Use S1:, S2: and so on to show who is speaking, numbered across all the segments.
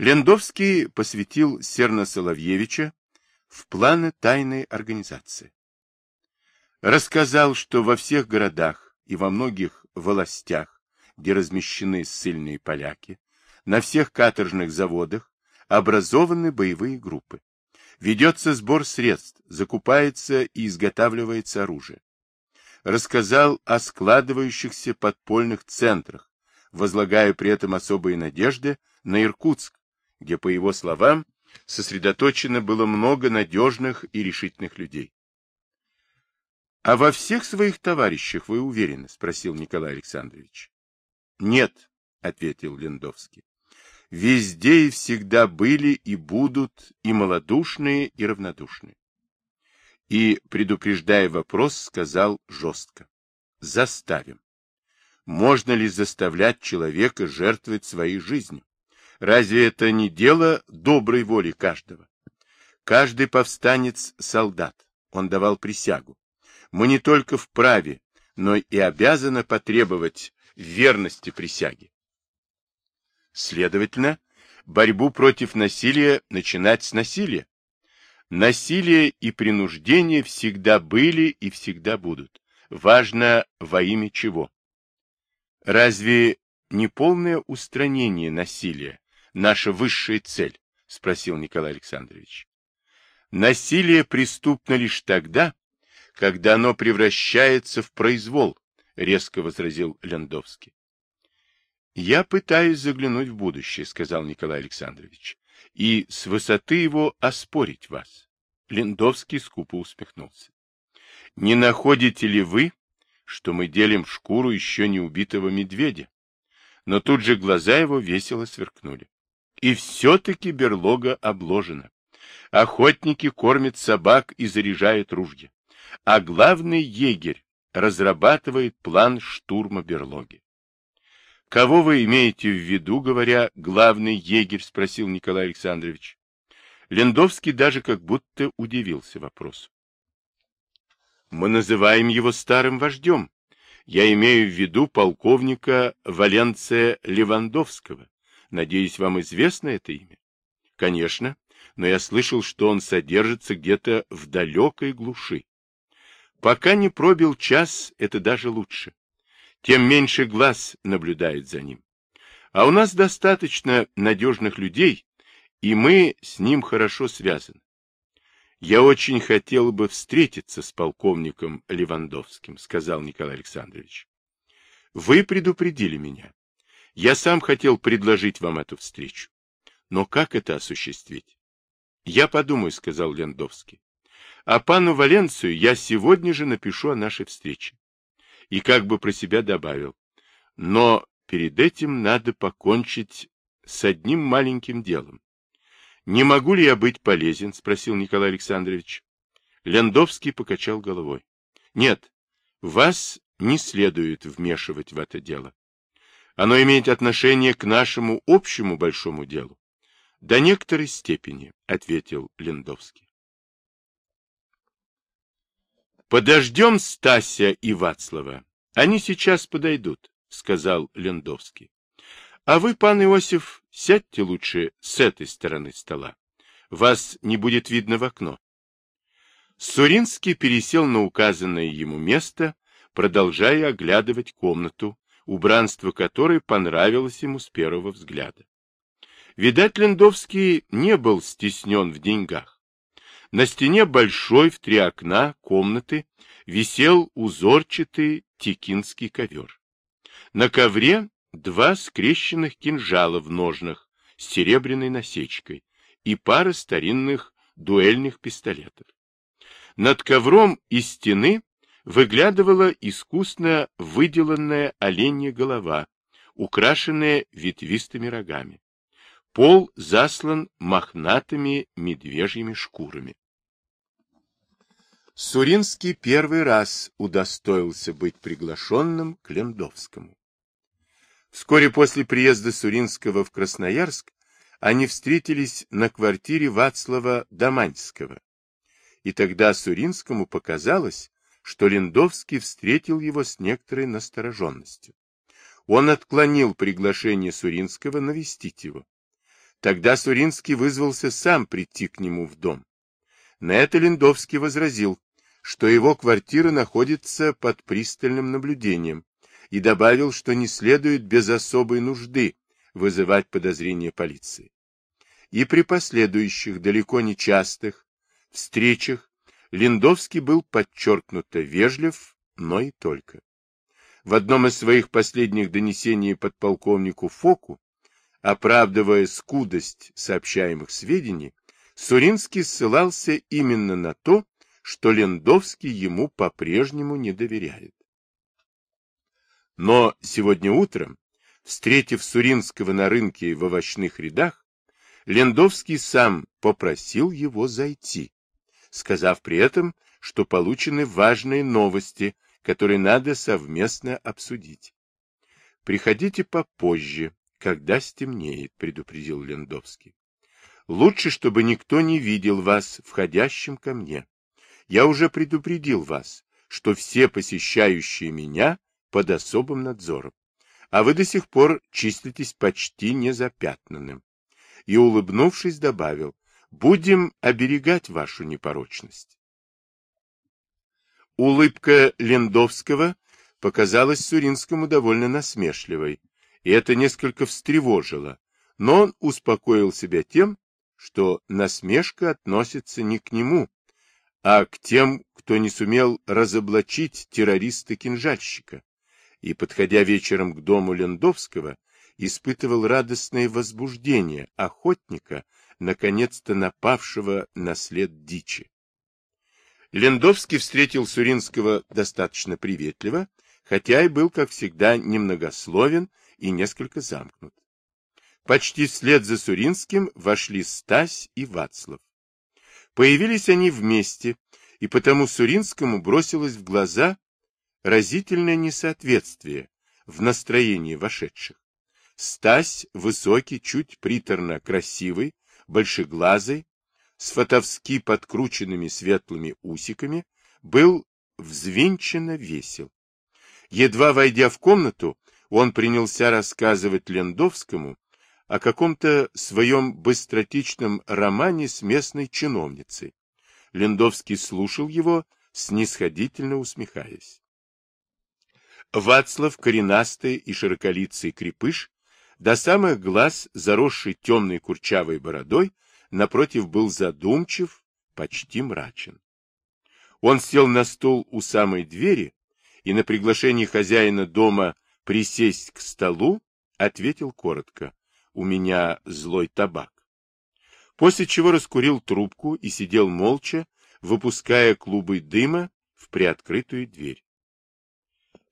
S1: Лендовский посвятил Серна Соловьевича в планы тайной организации. Рассказал, что во всех городах и во многих властях, где размещены ссыльные поляки, на всех каторжных заводах образованы боевые группы. Ведется сбор средств, закупается и изготавливается оружие. Рассказал о складывающихся подпольных центрах, возлагая при этом особые надежды на Иркутск, где, по его словам, сосредоточено было много надежных и решительных людей. — А во всех своих товарищах вы уверены? — спросил Николай Александрович. — Нет, — ответил Лендовский. — Везде и всегда были и будут и малодушные, и равнодушные. И, предупреждая вопрос, сказал жестко. — Заставим. Можно ли заставлять человека жертвовать своей жизнью? Разве это не дело доброй воли каждого? Каждый повстанец — солдат. Он давал присягу. Мы не только вправе, но и обязаны потребовать верности присяги. Следовательно, борьбу против насилия начинать с насилия. Насилие и принуждение всегда были и всегда будут. Важно во имя чего. Разве не полное устранение насилия наша высшая цель? — спросил Николай Александрович. Насилие преступно лишь тогда, когда оно превращается в произвол, — резко возразил Лендовский. — Я пытаюсь заглянуть в будущее, — сказал Николай Александрович, — и с высоты его оспорить вас. Лендовский скупо усмехнулся. — Не находите ли вы, что мы делим шкуру еще не убитого медведя? Но тут же глаза его весело сверкнули. И все-таки берлога обложена. Охотники кормят собак и заряжают ружья. А главный егерь разрабатывает план штурма берлоги. «Кого вы имеете в виду, говоря, главный егерь?» — спросил Николай Александрович. Лендовский даже как будто удивился вопросу. «Мы называем его старым вождем. Я имею в виду полковника Валенция Левандовского. Надеюсь, вам известно это имя? Конечно, но я слышал, что он содержится где-то в далекой глуши. Пока не пробил час, это даже лучше. Тем меньше глаз наблюдает за ним. А у нас достаточно надежных людей, и мы с ним хорошо связаны. Я очень хотел бы встретиться с полковником Левандовским, сказал Николай Александрович. Вы предупредили меня. Я сам хотел предложить вам эту встречу. Но как это осуществить? Я подумаю, сказал Лендовский. А пану Валенцию я сегодня же напишу о нашей встрече. И как бы про себя добавил. Но перед этим надо покончить с одним маленьким делом. Не могу ли я быть полезен? спросил Николай Александрович. Лендовский покачал головой. Нет, вас не следует вмешивать в это дело. Оно имеет отношение к нашему общему большому делу. До некоторой степени, ответил Лендовский. Подождем Стася и Вацлава. Они сейчас подойдут, сказал Лендовский. А вы, пан Иосиф, сядьте лучше с этой стороны стола. Вас не будет видно в окно. Суринский пересел на указанное ему место, продолжая оглядывать комнату, убранство которой понравилось ему с первого взгляда. Видать, Лендовский не был стеснен в деньгах. На стене большой в три окна комнаты висел узорчатый текинский ковер. На ковре два скрещенных кинжала в ножнах с серебряной насечкой и пара старинных дуэльных пистолетов. Над ковром из стены выглядывала искусно выделанная оленья голова, украшенная ветвистыми рогами. Пол заслан мохнатыми медвежьими шкурами. Суринский первый раз удостоился быть приглашенным к Лендовскому. Вскоре после приезда Суринского в Красноярск они встретились на квартире Вацлава Доманьского. И тогда Суринскому показалось, что Лендовский встретил его с некоторой настороженностью. Он отклонил приглашение Суринского навестить его. Тогда Суринский вызвался сам прийти к нему в дом. На это Линдовский возразил, что его квартира находится под пристальным наблюдением, и добавил, что не следует без особой нужды вызывать подозрения полиции. И при последующих, далеко не частых, встречах Линдовский был подчеркнуто вежлив, но и только. В одном из своих последних донесений подполковнику Фоку, оправдывая скудость сообщаемых сведений, Суринский ссылался именно на то, что Лендовский ему по-прежнему не доверяет. Но сегодня утром, встретив Суринского на рынке в овощных рядах, Лендовский сам попросил его зайти, сказав при этом, что получены важные новости, которые надо совместно обсудить. «Приходите попозже, когда стемнеет», — предупредил Лендовский. «Лучше, чтобы никто не видел вас входящим ко мне. Я уже предупредил вас, что все посещающие меня под особым надзором, а вы до сих пор числитесь почти незапятнанным. И, улыбнувшись, добавил, будем оберегать вашу непорочность. Улыбка Лендовского показалась Суринскому довольно насмешливой, и это несколько встревожило, но он успокоил себя тем, что насмешка относится не к нему, а к тем, кто не сумел разоблачить террориста-кинжальщика, и, подходя вечером к дому Лендовского, испытывал радостное возбуждение охотника, наконец-то напавшего на след дичи. Лендовский встретил Суринского достаточно приветливо, хотя и был, как всегда, немногословен и несколько замкнут. Почти вслед за Суринским вошли Стась и Вацлав. Появились они вместе, и потому Суринскому бросилось в глаза разительное несоответствие в настроении вошедших. Стась, высокий, чуть приторно красивый, большеглазый, с фотовски подкрученными светлыми усиками, был взвинченно весел. Едва войдя в комнату, он принялся рассказывать Лендовскому о каком-то своем быстротечном романе с местной чиновницей. Лендовский слушал его, снисходительно усмехаясь. Вацлав, коренастый и широколицый крепыш, до самых глаз, заросший темной курчавой бородой, напротив был задумчив, почти мрачен. Он сел на стул у самой двери и на приглашение хозяина дома присесть к столу ответил коротко у меня злой табак. После чего раскурил трубку и сидел молча, выпуская клубы дыма в приоткрытую дверь.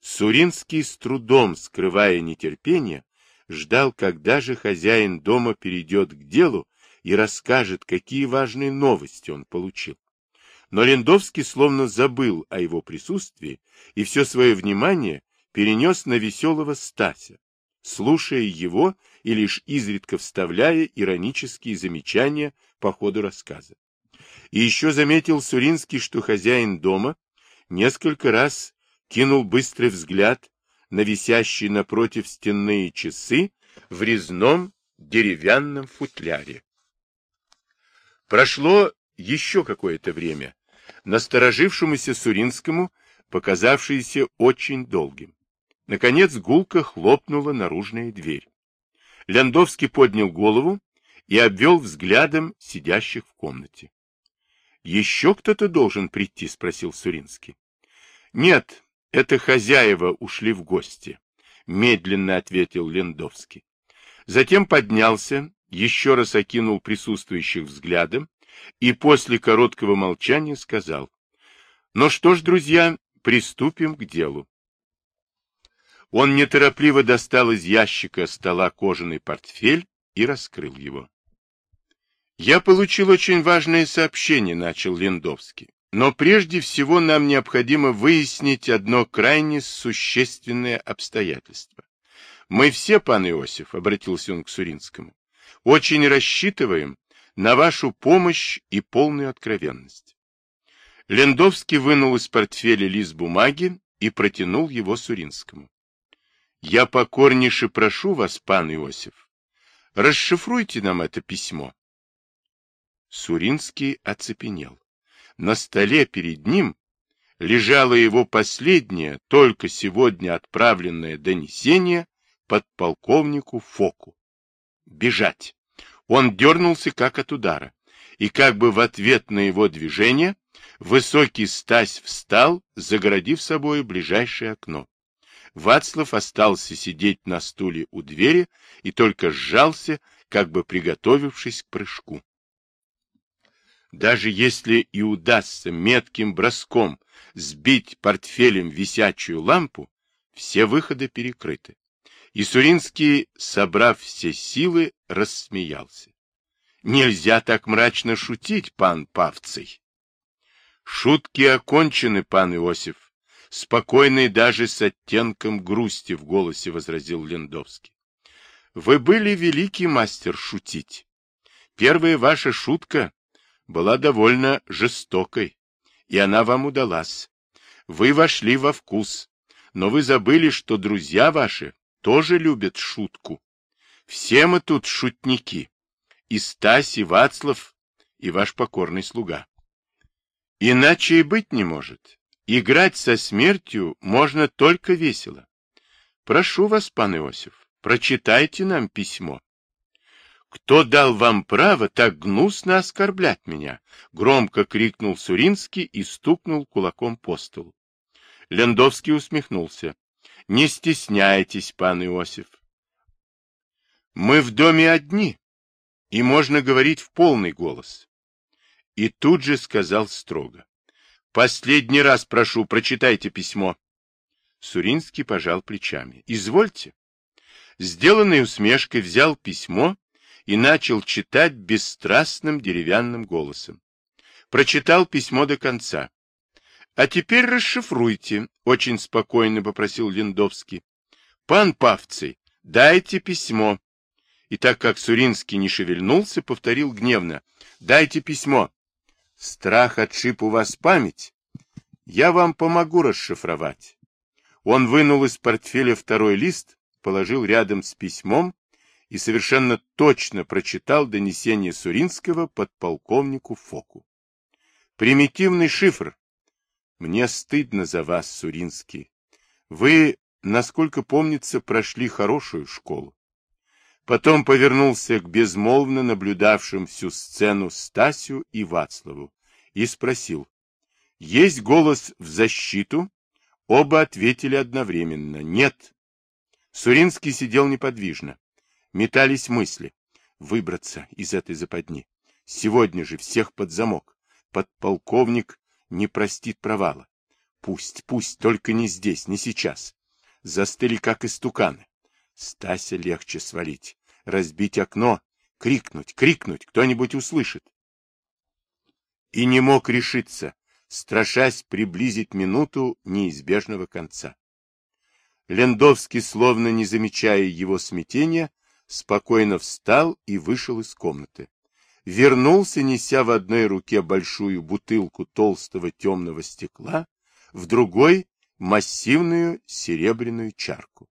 S1: Суринский с трудом, скрывая нетерпение, ждал, когда же хозяин дома перейдет к делу и расскажет, какие важные новости он получил. Но Лендовский словно забыл о его присутствии и все свое внимание перенес на веселого Стася, слушая его и лишь изредка вставляя иронические замечания по ходу рассказа. И еще заметил Суринский, что хозяин дома несколько раз кинул быстрый взгляд на висящие напротив стенные часы в резном деревянном футляре. Прошло еще какое-то время, насторожившемуся Суринскому показавшееся очень долгим. Наконец гулко хлопнула наружная дверь. Ляндовский поднял голову и обвел взглядом сидящих в комнате. — Еще кто-то должен прийти? — спросил Суринский. — Нет, это хозяева ушли в гости, — медленно ответил Лендовский. Затем поднялся, еще раз окинул присутствующих взглядом и после короткого молчания сказал. — Ну что ж, друзья, приступим к делу. Он неторопливо достал из ящика стола кожаный портфель и раскрыл его. «Я получил очень важное сообщение», — начал Лендовский. «Но прежде всего нам необходимо выяснить одно крайне существенное обстоятельство. Мы все, пан Иосиф, — обратился он к Суринскому, — очень рассчитываем на вашу помощь и полную откровенность». Лендовский вынул из портфеля лист бумаги и протянул его Суринскому. Я покорнейше прошу вас, пан Иосиф, расшифруйте нам это письмо. Суринский оцепенел. На столе перед ним лежало его последнее, только сегодня отправленное донесение подполковнику Фоку. Бежать. Он дернулся как от удара, и как бы в ответ на его движение высокий Стась встал, загородив собой ближайшее окно. Вацлав остался сидеть на стуле у двери и только сжался, как бы приготовившись к прыжку. Даже если и удастся метким броском сбить портфелем висячую лампу, все выходы перекрыты. И Суринский, собрав все силы, рассмеялся. Нельзя так мрачно шутить, пан Павций. Шутки окончены, пан Иосиф. Спокойный даже с оттенком грусти в голосе возразил Лендовский. Вы были великий мастер шутить. Первая ваша шутка была довольно жестокой, и она вам удалась. Вы вошли во вкус, но вы забыли, что друзья ваши тоже любят шутку. Все мы тут шутники. И Стась, и Вацлав, и ваш покорный слуга. Иначе и быть не может. Играть со смертью можно только весело. Прошу вас, пан Иосиф, прочитайте нам письмо. «Кто дал вам право так гнусно оскорблять меня?» — громко крикнул Суринский и стукнул кулаком по столу. Лендовский усмехнулся. «Не стесняйтесь, пан Иосиф. Мы в доме одни, и можно говорить в полный голос». И тут же сказал строго. «Последний раз прошу, прочитайте письмо». Суринский пожал плечами. «Извольте». Сделанной усмешкой взял письмо и начал читать бесстрастным деревянным голосом. Прочитал письмо до конца. — А теперь расшифруйте, — очень спокойно попросил Линдовский. — Пан Павций, дайте письмо. И так как Суринский не шевельнулся, повторил гневно. — Дайте письмо. Страх отшиб у вас память. Я вам помогу расшифровать. Он вынул из портфеля второй лист, положил рядом с письмом и совершенно точно прочитал донесение Суринского подполковнику Фоку. Примитивный шифр. Мне стыдно за вас, Суринский. Вы, насколько помнится, прошли хорошую школу. Потом повернулся к безмолвно наблюдавшим всю сцену Стасю и Вацлаву и спросил. Есть голос в защиту? Оба ответили одновременно. Нет. Суринский сидел неподвижно. Метались мысли. Выбраться из этой западни. Сегодня же всех под замок. Подполковник не простит провала. Пусть, пусть, только не здесь, не сейчас. Застыли, как истуканы. Стася легче свалить. Разбить окно. Крикнуть, крикнуть, кто-нибудь услышит. И не мог решиться, страшась приблизить минуту неизбежного конца. Лендовский, словно не замечая его смятения, спокойно встал и вышел из комнаты. Вернулся, неся в одной руке большую бутылку толстого темного стекла, в другой — массивную серебряную чарку.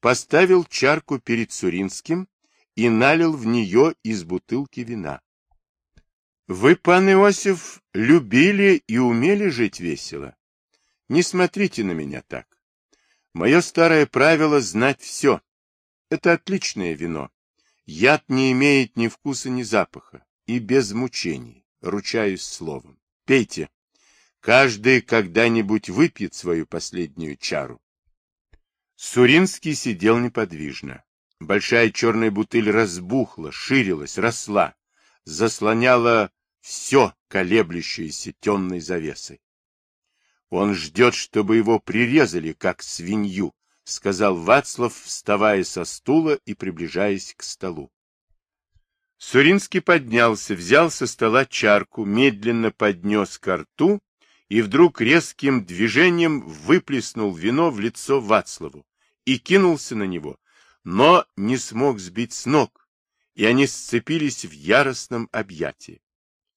S1: Поставил чарку перед Суринским и налил в нее из бутылки вина. Вы, пан Иосиф, любили и умели жить весело. Не смотрите на меня так. Мое старое правило — знать все. Это отличное вино. Яд не имеет ни вкуса, ни запаха. И без мучений. Ручаюсь словом. Пейте. Каждый когда-нибудь выпьет свою последнюю чару. Суринский сидел неподвижно. Большая черная бутыль разбухла, ширилась, росла, заслоняла все колеблющееся темной завесой. Он ждет, чтобы его прирезали, как свинью, — сказал Вацлав, вставая со стула и приближаясь к столу. Суринский поднялся, взял со стола чарку, медленно поднес ко рту и вдруг резким движением выплеснул вино в лицо Вацлаву и кинулся на него, но не смог сбить с ног, и они сцепились в яростном объятии.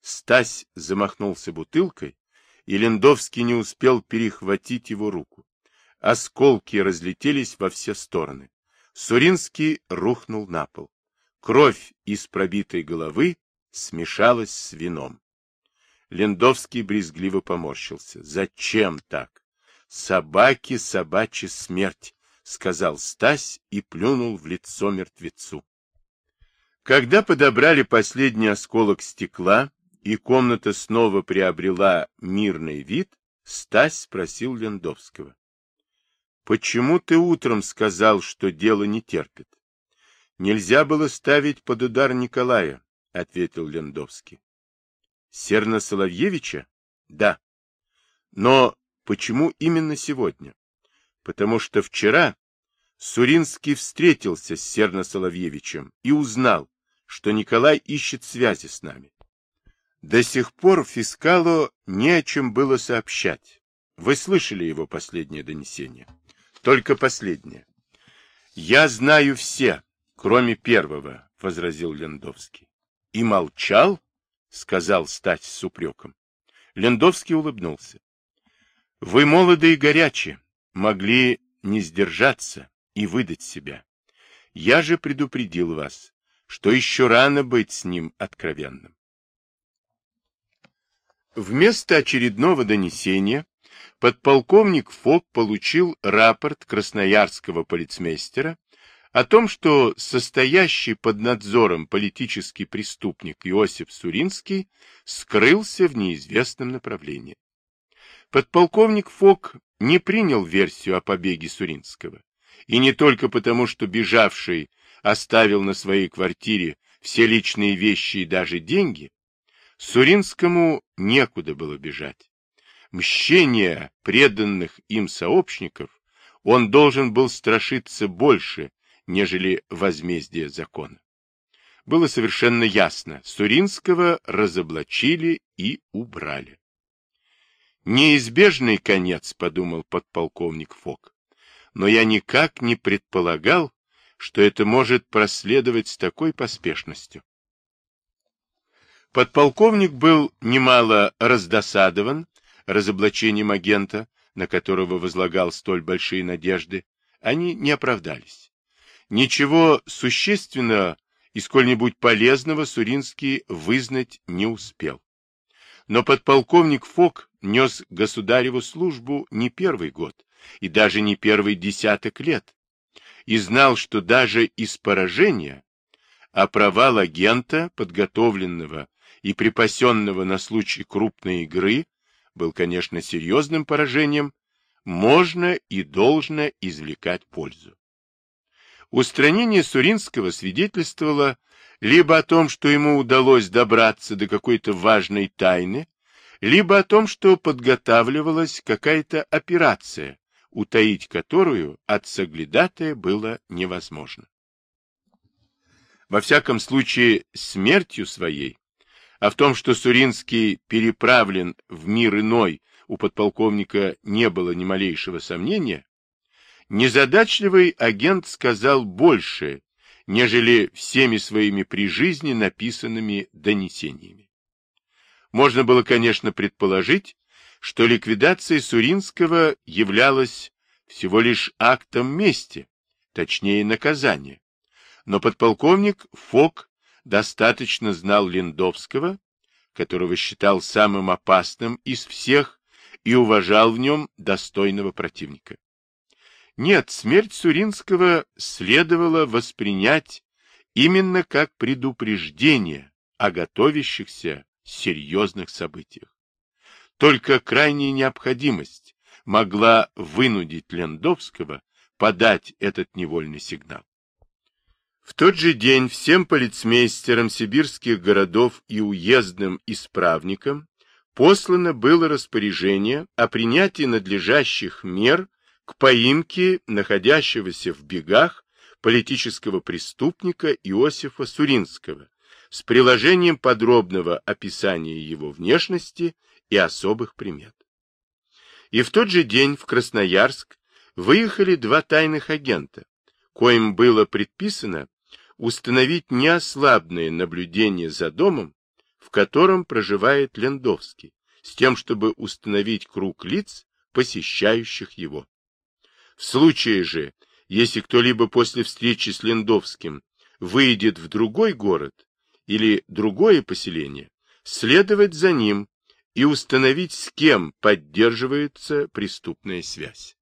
S1: Стась замахнулся бутылкой, и Лендовский не успел перехватить его руку. Осколки разлетелись во все стороны. Суринский рухнул на пол. Кровь из пробитой головы смешалась с вином. Лендовский брезгливо поморщился. «Зачем так? Собаки, собачья смерть!» — сказал Стась и плюнул в лицо мертвецу. Когда подобрали последний осколок стекла, и комната снова приобрела мирный вид, Стась спросил Лендовского. — Почему ты утром сказал, что дело не терпит? — Нельзя было ставить под удар Николая, — ответил Лендовский. — Серна Соловьевича? — Да. Но почему именно сегодня? Потому что вчера Суринский встретился с Серно Соловьевичем и узнал, что Николай ищет связи с нами. До сих пор фискалу не о чем было сообщать. Вы слышали его последнее донесение? Только последнее. Я знаю все, кроме первого, — возразил Лендовский. И молчал? — сказал стать с упреком. Лендовский улыбнулся. Вы молоды и горячи, могли не сдержаться и выдать себя. Я же предупредил вас, что еще рано быть с ним откровенным. Вместо очередного донесения подполковник Фок получил рапорт красноярского полицмейстера о том, что состоящий под надзором политический преступник Иосиф Суринский скрылся в неизвестном направлении. Подполковник Фок не принял версию о побеге Суринского, и не только потому, что бежавший оставил на своей квартире все личные вещи и даже деньги, Суринскому некуда было бежать. Мщение преданных им сообщников он должен был страшиться больше, нежели возмездие закона. Было совершенно ясно, Суринского разоблачили и убрали. Неизбежный конец, подумал подполковник Фок, но я никак не предполагал, что это может проследовать с такой поспешностью. Подполковник был немало раздосадован разоблачением агента, на которого возлагал столь большие надежды. Они не оправдались. Ничего существенного и сколь-нибудь полезного Суринский вызнать не успел. Но подполковник Фок нес государеву службу не первый год и даже не первый десяток лет, и знал, что даже из поражения, а провал агента, подготовленного и припасенного на случай крупной игры был, конечно, серьезным поражением, можно и должно извлекать пользу. Устранение Суринского свидетельствовало либо о том, что ему удалось добраться до какой-то важной тайны, либо о том, что подготавливалась какая-то операция, утаить которую от соглядатая было невозможно. Во всяком случае, смертью своей а в том, что Суринский переправлен в мир иной, у подполковника не было ни малейшего сомнения, незадачливый агент сказал больше, нежели всеми своими при жизни написанными донесениями. Можно было, конечно, предположить, что ликвидация Суринского являлась всего лишь актом мести, точнее наказания. Но подполковник Фок достаточно знал Линдовского, которого считал самым опасным из всех и уважал в нем достойного противника. Нет, смерть Суринского следовало воспринять именно как предупреждение о готовящихся серьезных событиях. Только крайняя необходимость могла вынудить Лендовского подать этот невольный сигнал. В тот же день всем полицмейстерам сибирских городов и уездным исправникам послано было распоряжение о принятии надлежащих мер к поимке находящегося в бегах политического преступника Иосифа Суринского с приложением подробного описания его внешности и особых примет. И в тот же день в Красноярск выехали два тайных агента, коим было предписано установить неослабное наблюдение за домом, в котором проживает Лендовский, с тем, чтобы установить круг лиц, посещающих его. В случае же, если кто-либо после встречи с Лендовским выйдет в другой город или другое поселение, следовать за ним и установить, с кем поддерживается преступная связь.